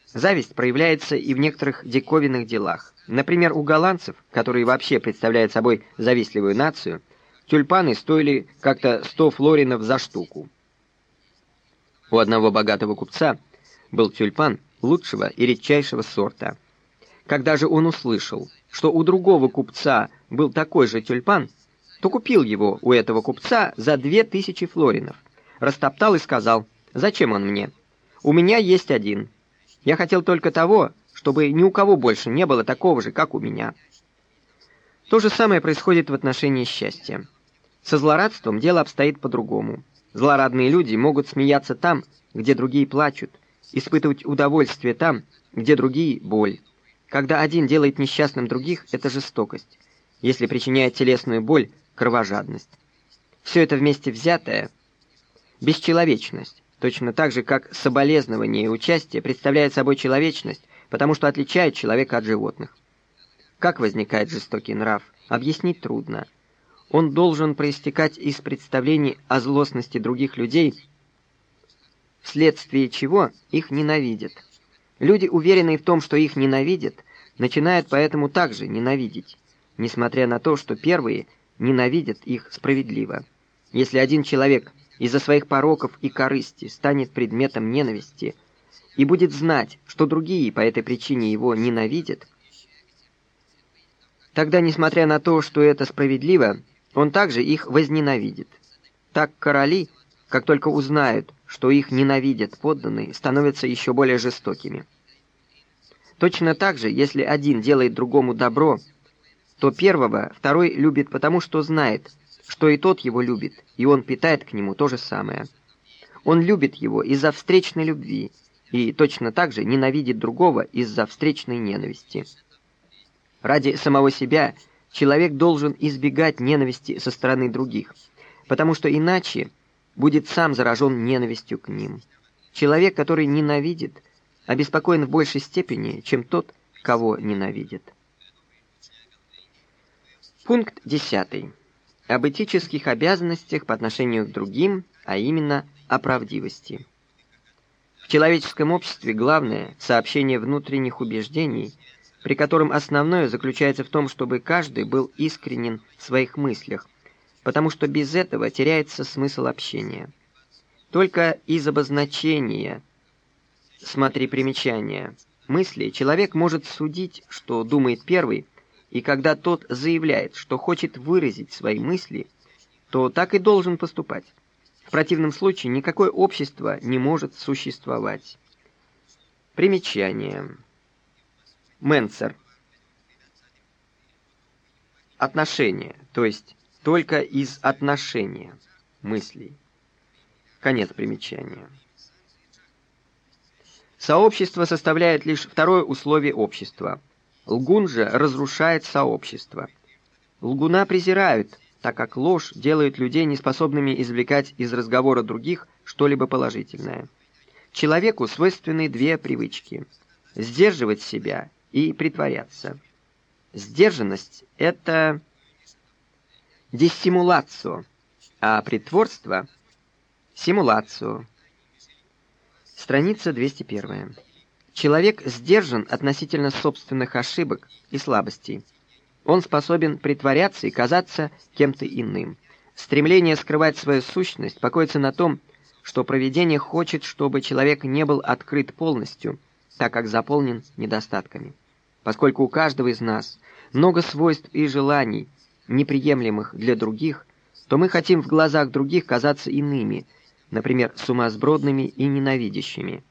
Зависть проявляется и в некоторых диковинных делах. Например, у голландцев, которые вообще представляют собой завистливую нацию, Тюльпаны стоили как-то 100 флоринов за штуку. У одного богатого купца был тюльпан лучшего и редчайшего сорта. Когда же он услышал, что у другого купца был такой же тюльпан, то купил его у этого купца за две тысячи флоринов, растоптал и сказал, «Зачем он мне? У меня есть один. Я хотел только того, чтобы ни у кого больше не было такого же, как у меня». То же самое происходит в отношении счастья. Со злорадством дело обстоит по-другому. Злорадные люди могут смеяться там, где другие плачут, испытывать удовольствие там, где другие — боль. Когда один делает несчастным других, это жестокость. Если причиняет телесную боль, кровожадность. Все это вместе взятое – бесчеловечность, точно так же, как соболезнование и участие представляют собой человечность, потому что отличает человека от животных. Как возникает жестокий нрав, объяснить трудно. Он должен проистекать из представлений о злостности других людей, вследствие чего их ненавидят. Люди, уверенные в том, что их ненавидят, начинают поэтому также ненавидеть, несмотря на то, что первые ненавидят их справедливо. Если один человек из-за своих пороков и корысти станет предметом ненависти и будет знать, что другие по этой причине его ненавидят, тогда, несмотря на то, что это справедливо, он также их возненавидит. Так короли, как только узнают, что их ненавидят подданные, становятся еще более жестокими. Точно так же, если один делает другому добро, то первого второй любит потому, что знает, что и тот его любит, и он питает к нему то же самое. Он любит его из-за встречной любви, и точно так же ненавидит другого из-за встречной ненависти. Ради самого себя человек должен избегать ненависти со стороны других, потому что иначе будет сам заражен ненавистью к ним. Человек, который ненавидит, обеспокоен в большей степени, чем тот, кого ненавидит. Пункт 10. Об этических обязанностях по отношению к другим, а именно о правдивости. В человеческом обществе главное – сообщение внутренних убеждений, при котором основное заключается в том, чтобы каждый был искренен в своих мыслях, потому что без этого теряется смысл общения. Только из обозначения, смотри примечания, мысли человек может судить, что думает первый – и когда тот заявляет, что хочет выразить свои мысли, то так и должен поступать. В противном случае никакое общество не может существовать. Примечание. Менцер. Отношения, то есть только из отношения мыслей. Конец примечания. Сообщество составляет лишь второе условие общества – Лгун же разрушает сообщество. Лгуна презирают, так как ложь делает людей неспособными извлекать из разговора других что-либо положительное. Человеку свойственны две привычки – сдерживать себя и притворяться. Сдержанность – это диссимуляцию, а притворство – симуляцию. Страница 201. Человек сдержан относительно собственных ошибок и слабостей. Он способен притворяться и казаться кем-то иным. Стремление скрывать свою сущность покоится на том, что провидение хочет, чтобы человек не был открыт полностью, так как заполнен недостатками. Поскольку у каждого из нас много свойств и желаний, неприемлемых для других, то мы хотим в глазах других казаться иными, например, сумасбродными и ненавидящими.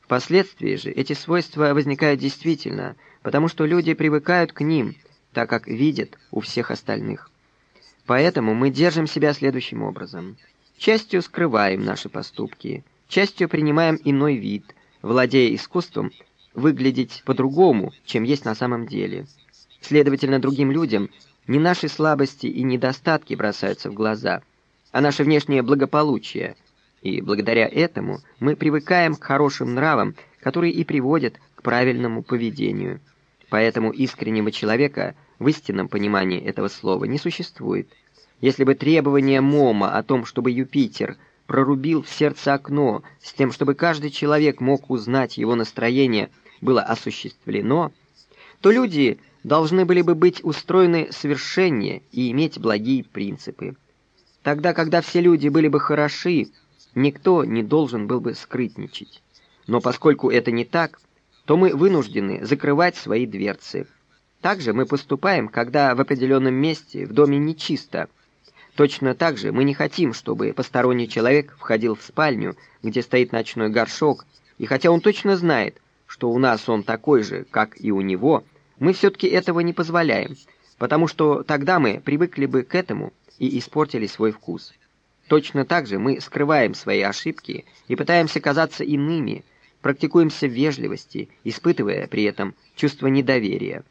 Впоследствии же эти свойства возникают действительно, потому что люди привыкают к ним, так как видят у всех остальных. Поэтому мы держим себя следующим образом. Частью скрываем наши поступки, частью принимаем иной вид, владея искусством выглядеть по-другому, чем есть на самом деле. Следовательно, другим людям не наши слабости и недостатки бросаются в глаза, а наше внешнее благополучие – и благодаря этому мы привыкаем к хорошим нравам, которые и приводят к правильному поведению. Поэтому искреннего человека в истинном понимании этого слова не существует. Если бы требование Мома о том, чтобы Юпитер прорубил в сердце окно с тем, чтобы каждый человек мог узнать его настроение, было осуществлено, то люди должны были бы быть устроены совершеннее и иметь благие принципы. Тогда, когда все люди были бы хороши, никто не должен был бы скрытничать. Но поскольку это не так, то мы вынуждены закрывать свои дверцы. Также мы поступаем, когда в определенном месте в доме нечисто. Точно так же мы не хотим, чтобы посторонний человек входил в спальню, где стоит ночной горшок, и хотя он точно знает, что у нас он такой же, как и у него, мы все-таки этого не позволяем, потому что тогда мы привыкли бы к этому и испортили свой вкус. Точно так же мы скрываем свои ошибки и пытаемся казаться иными, практикуемся в вежливости, испытывая при этом чувство недоверия.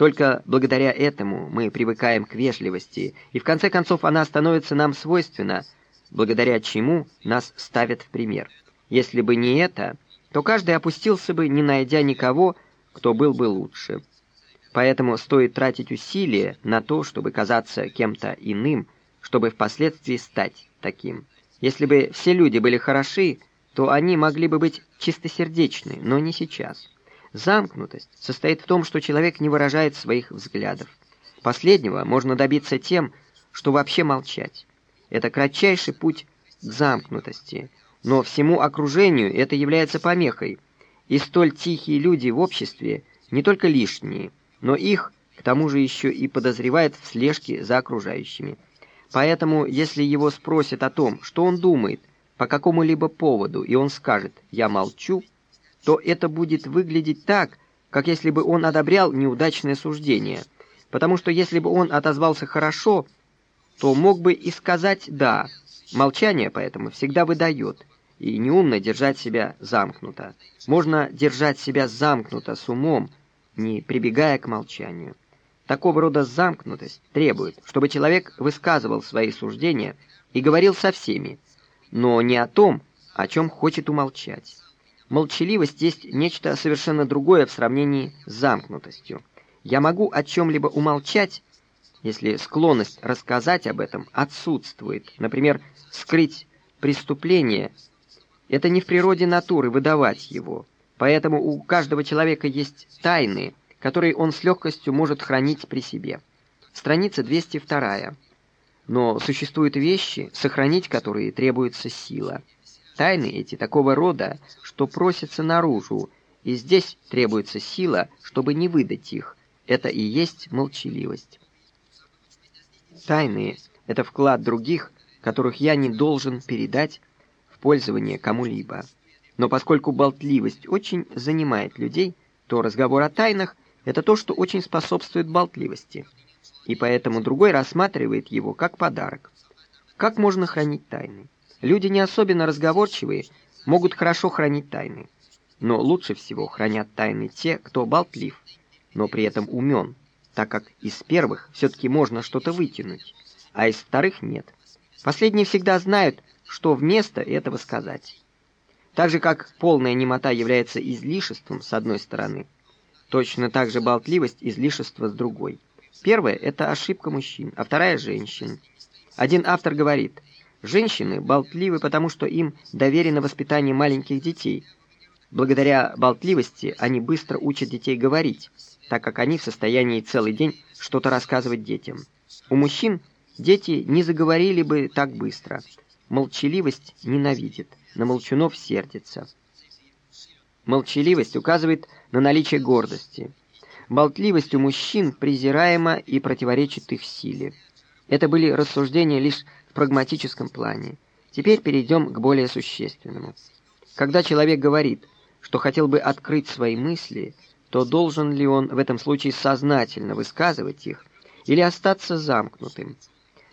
Только благодаря этому мы привыкаем к вежливости, и в конце концов она становится нам свойственна, благодаря чему нас ставят в пример. Если бы не это, то каждый опустился бы, не найдя никого, кто был бы лучше. Поэтому стоит тратить усилия на то, чтобы казаться кем-то иным, чтобы впоследствии стать таким. Если бы все люди были хороши, то они могли бы быть чистосердечны, но не сейчас. Замкнутость состоит в том, что человек не выражает своих взглядов. Последнего можно добиться тем, что вообще молчать. Это кратчайший путь к замкнутости, но всему окружению это является помехой, и столь тихие люди в обществе не только лишние, но их, к тому же, еще и подозревают в слежке за окружающими. Поэтому, если его спросят о том, что он думает по какому-либо поводу, и он скажет «я молчу», то это будет выглядеть так, как если бы он одобрял неудачное суждение, потому что если бы он отозвался хорошо, то мог бы и сказать «да». Молчание поэтому всегда выдает, и неумно держать себя замкнуто. Можно держать себя замкнуто с умом, не прибегая к молчанию. Такого рода замкнутость требует, чтобы человек высказывал свои суждения и говорил со всеми, но не о том, о чем хочет умолчать. Молчаливость есть нечто совершенно другое в сравнении с замкнутостью. Я могу о чем-либо умолчать, если склонность рассказать об этом отсутствует. Например, скрыть преступление – это не в природе натуры выдавать его. Поэтому у каждого человека есть тайны, которые он с легкостью может хранить при себе. Страница 202. Но существуют вещи, сохранить которые требуется сила. Тайны эти такого рода, что просятся наружу, и здесь требуется сила, чтобы не выдать их. Это и есть молчаливость. Тайны — это вклад других, которых я не должен передать в пользование кому-либо. Но поскольку болтливость очень занимает людей, то разговор о тайнах – это то, что очень способствует болтливости. И поэтому другой рассматривает его как подарок. Как можно хранить тайны? Люди не особенно разговорчивые, могут хорошо хранить тайны. Но лучше всего хранят тайны те, кто болтлив, но при этом умен, так как из первых все-таки можно что-то вытянуть, а из вторых нет. Последние всегда знают, что вместо этого сказать. Так же, как полная немота является излишеством с одной стороны, точно так же болтливость – излишество с другой. Первое – это ошибка мужчин, а вторая – женщин. Один автор говорит, женщины болтливы, потому что им доверено воспитание маленьких детей. Благодаря болтливости они быстро учат детей говорить, так как они в состоянии целый день что-то рассказывать детям. У мужчин дети не заговорили бы так быстро. Молчаливость ненавидит на молчунов сердится. Молчаливость указывает на наличие гордости. Болтливость у мужчин презираема и противоречит их силе. Это были рассуждения лишь в прагматическом плане. Теперь перейдем к более существенному. Когда человек говорит, что хотел бы открыть свои мысли, то должен ли он в этом случае сознательно высказывать их или остаться замкнутым?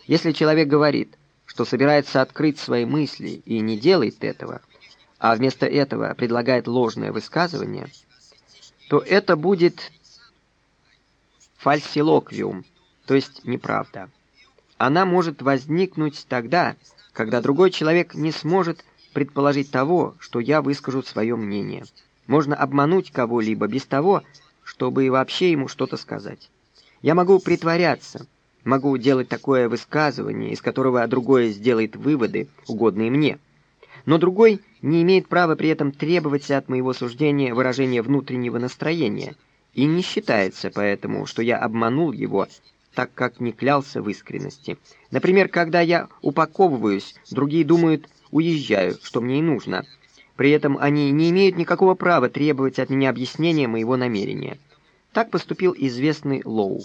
Если человек говорит что собирается открыть свои мысли и не делает этого, а вместо этого предлагает ложное высказывание, то это будет фальсилоквиум, то есть неправда. Она может возникнуть тогда, когда другой человек не сможет предположить того, что я выскажу свое мнение. Можно обмануть кого-либо без того, чтобы вообще ему что-то сказать. Я могу притворяться, Могу делать такое высказывание, из которого другое сделает выводы, угодные мне. Но другой не имеет права при этом требовать от моего суждения выражения внутреннего настроения, и не считается поэтому, что я обманул его, так как не клялся в искренности. Например, когда я упаковываюсь, другие думают, уезжаю, что мне и нужно. При этом они не имеют никакого права требовать от меня объяснения моего намерения. Так поступил известный Лоу.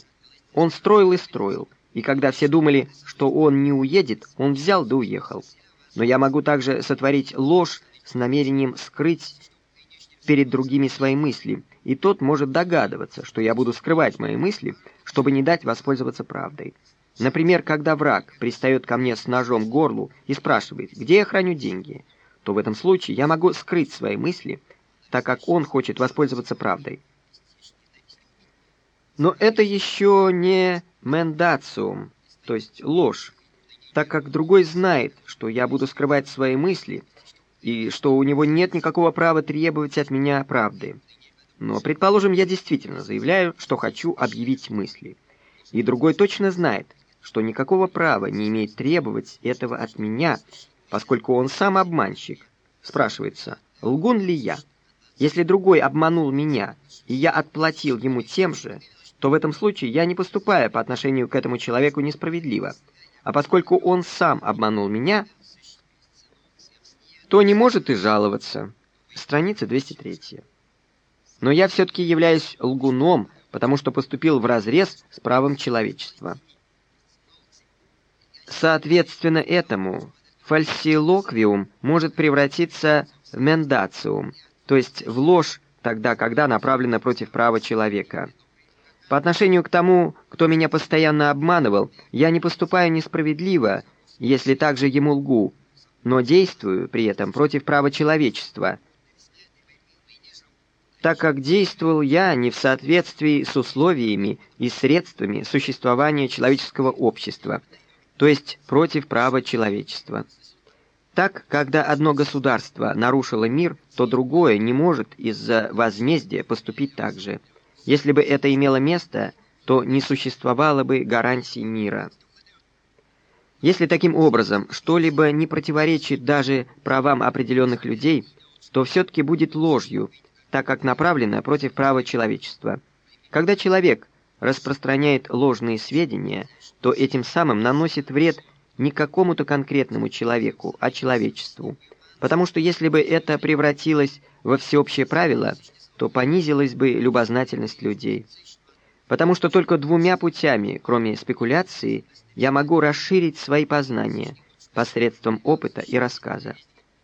Он строил и строил, и когда все думали, что он не уедет, он взял да уехал. Но я могу также сотворить ложь с намерением скрыть перед другими свои мысли, и тот может догадываться, что я буду скрывать мои мысли, чтобы не дать воспользоваться правдой. Например, когда враг пристает ко мне с ножом к горлу и спрашивает, где я храню деньги, то в этом случае я могу скрыть свои мысли, так как он хочет воспользоваться правдой. Но это еще не мендациум, то есть ложь, так как другой знает, что я буду скрывать свои мысли, и что у него нет никакого права требовать от меня правды. Но, предположим, я действительно заявляю, что хочу объявить мысли. И другой точно знает, что никакого права не имеет требовать этого от меня, поскольку он сам обманщик. Спрашивается, лгун ли я? Если другой обманул меня, и я отплатил ему тем же, то в этом случае я не поступаю по отношению к этому человеку несправедливо. А поскольку он сам обманул меня, то не может и жаловаться. Страница 203. Но я все-таки являюсь лгуном, потому что поступил вразрез с правом человечества. Соответственно этому, фальсилоквиум может превратиться в мендациум, то есть в ложь тогда, когда направлена против права человека. По отношению к тому, кто меня постоянно обманывал, я не поступаю несправедливо, если также ему лгу, но действую при этом против права человечества, так как действовал я не в соответствии с условиями и средствами существования человеческого общества, то есть против права человечества. Так, когда одно государство нарушило мир, то другое не может из-за возмездия поступить так же. Если бы это имело место, то не существовало бы гарантий мира. Если таким образом что-либо не противоречит даже правам определенных людей, то все-таки будет ложью, так как направлено против права человечества. Когда человек распространяет ложные сведения, то этим самым наносит вред не какому-то конкретному человеку, а человечеству. Потому что если бы это превратилось во всеобщее правило, то понизилась бы любознательность людей потому что только двумя путями, кроме спекуляции, я могу расширить свои познания посредством опыта и рассказа.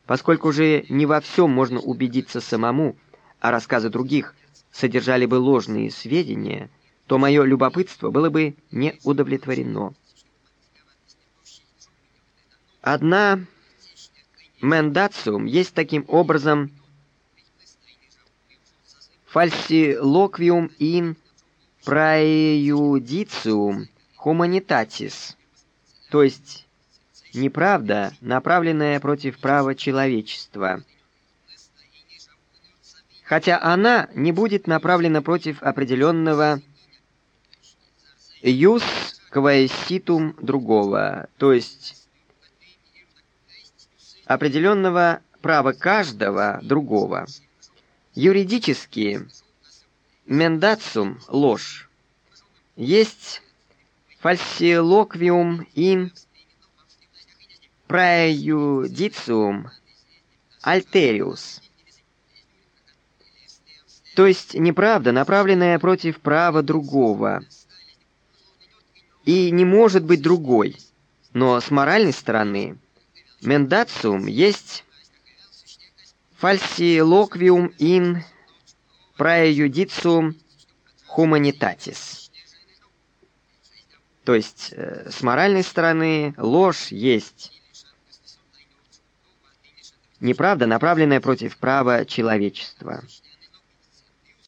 Поскольку же не во всем можно убедиться самому, а рассказы других содержали бы ложные сведения, то мое любопытство было бы не удовлетворено. Одна мендациум есть таким образом фальсилоквиум ин праеюдициум humanitatis, то есть неправда, направленная против права человечества. Хотя она не будет направлена против определенного ius quaesitum другого, то есть определенного права каждого другого. Юридически мендациум – ложь. Есть фальсилоквиум ин праеюдициум альтериус. То есть неправда, направленная против права другого. И не может быть другой. Но с моральной стороны мендациум есть фальсилоквиум ин праеюдицум humanitatis. То есть, э, с моральной стороны, ложь есть неправда, направленная против права человечества.